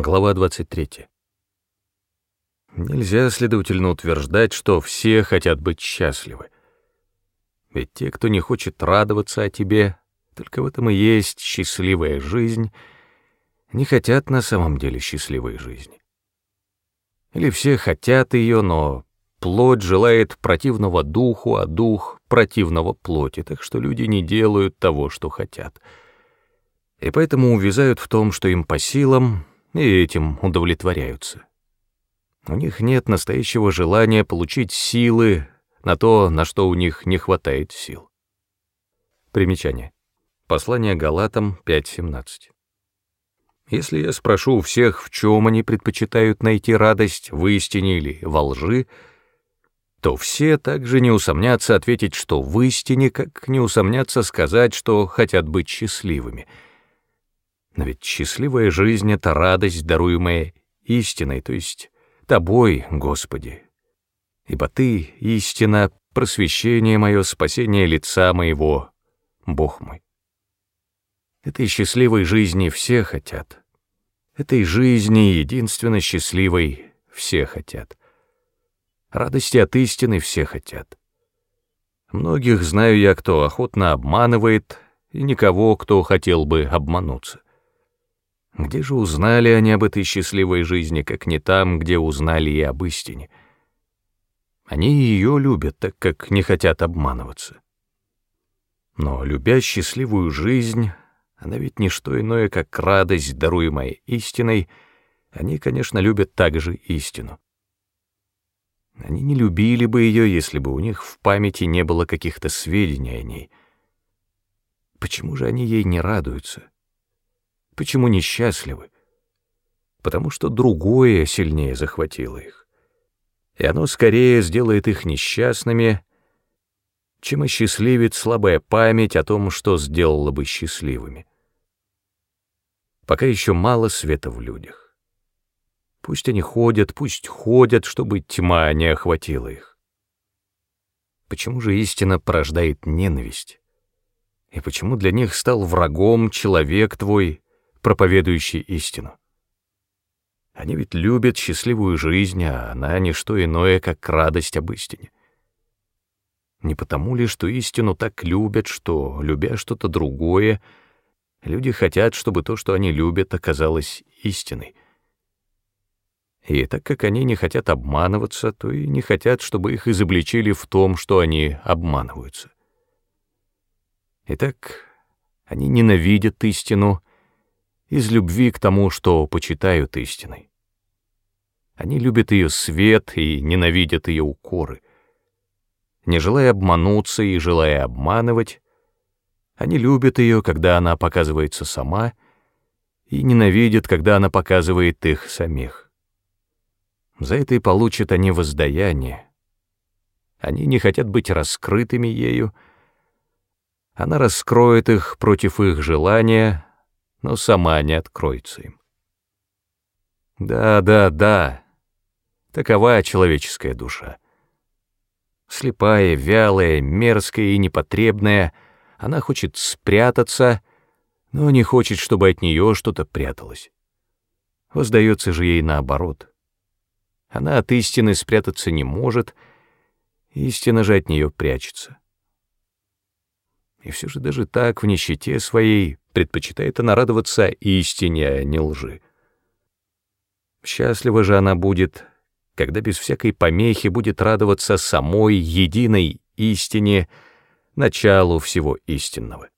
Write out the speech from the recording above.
Глава 23. Нельзя, следовательно, утверждать, что все хотят быть счастливы. Ведь те, кто не хочет радоваться о тебе, только в этом и есть счастливая жизнь, не хотят на самом деле счастливой жизни. Или все хотят ее, но плоть желает противного духу, а дух — противного плоти, так что люди не делают того, что хотят. И поэтому увязают в том, что им по силам, и этим удовлетворяются. У них нет настоящего желания получить силы на то, на что у них не хватает сил. Примечание. Послание Галатам 5.17. Если я спрошу у всех, в чем они предпочитают найти радость, в истине или во лжи, то все также не усомнятся ответить, что в истине, как не усомнятся сказать, что хотят быть счастливыми — но ведь счастливая жизнь — это радость, даруемая истиной, то есть Тобой, Господи. Ибо Ты — истина, просвещение мое, спасение лица моего, Бог мой. Этой счастливой жизни все хотят. Этой жизни, единственно счастливой, все хотят. Радости от истины все хотят. Многих знаю я, кто охотно обманывает, и никого, кто хотел бы обмануться. Где же узнали они об этой счастливой жизни, как не там, где узнали и об истине? Они ее любят, так как не хотят обманываться. Но, любя счастливую жизнь, она ведь не что иное, как радость, даруемая истиной, они, конечно, любят также истину. Они не любили бы ее, если бы у них в памяти не было каких-то сведений о ней. Почему же они ей не радуются? Почему несчастливы? Потому что другое сильнее захватило их. И оно скорее сделает их несчастными, чем осчастливит слабая память о том, что сделало бы счастливыми. Пока еще мало света в людях. Пусть они ходят, пусть ходят, чтобы тьма не охватила их. Почему же истина порождает ненависть? И почему для них стал врагом человек твой, проповедующий истину. Они ведь любят счастливую жизнь, а она не что иное, как радость об истине. Не потому ли, что истину так любят, что, любя что-то другое, люди хотят, чтобы то, что они любят, оказалось истиной. И так как они не хотят обманываться, то и не хотят, чтобы их изобличили в том, что они обманываются. Итак, они ненавидят истину, из любви к тому, что почитают истиной. Они любят ее свет и ненавидят ее укоры. Не желая обмануться и желая обманывать, они любят ее, когда она показывается сама, и ненавидят, когда она показывает их самих. За это и получат они воздаяние. Они не хотят быть раскрытыми ею, она раскроет их против их желания, но сама не откроется им. Да, да, да, такова человеческая душа. Слепая, вялая, мерзкая и непотребная, она хочет спрятаться, но не хочет, чтобы от нее что-то пряталось. Воздается же ей наоборот. Она от истины спрятаться не может, истина же от нее прячется. И все же даже так в нищете своей предпочитает она радоваться истине, а не лжи. Счастлива же она будет, когда без всякой помехи будет радоваться самой единой истине, началу всего истинного.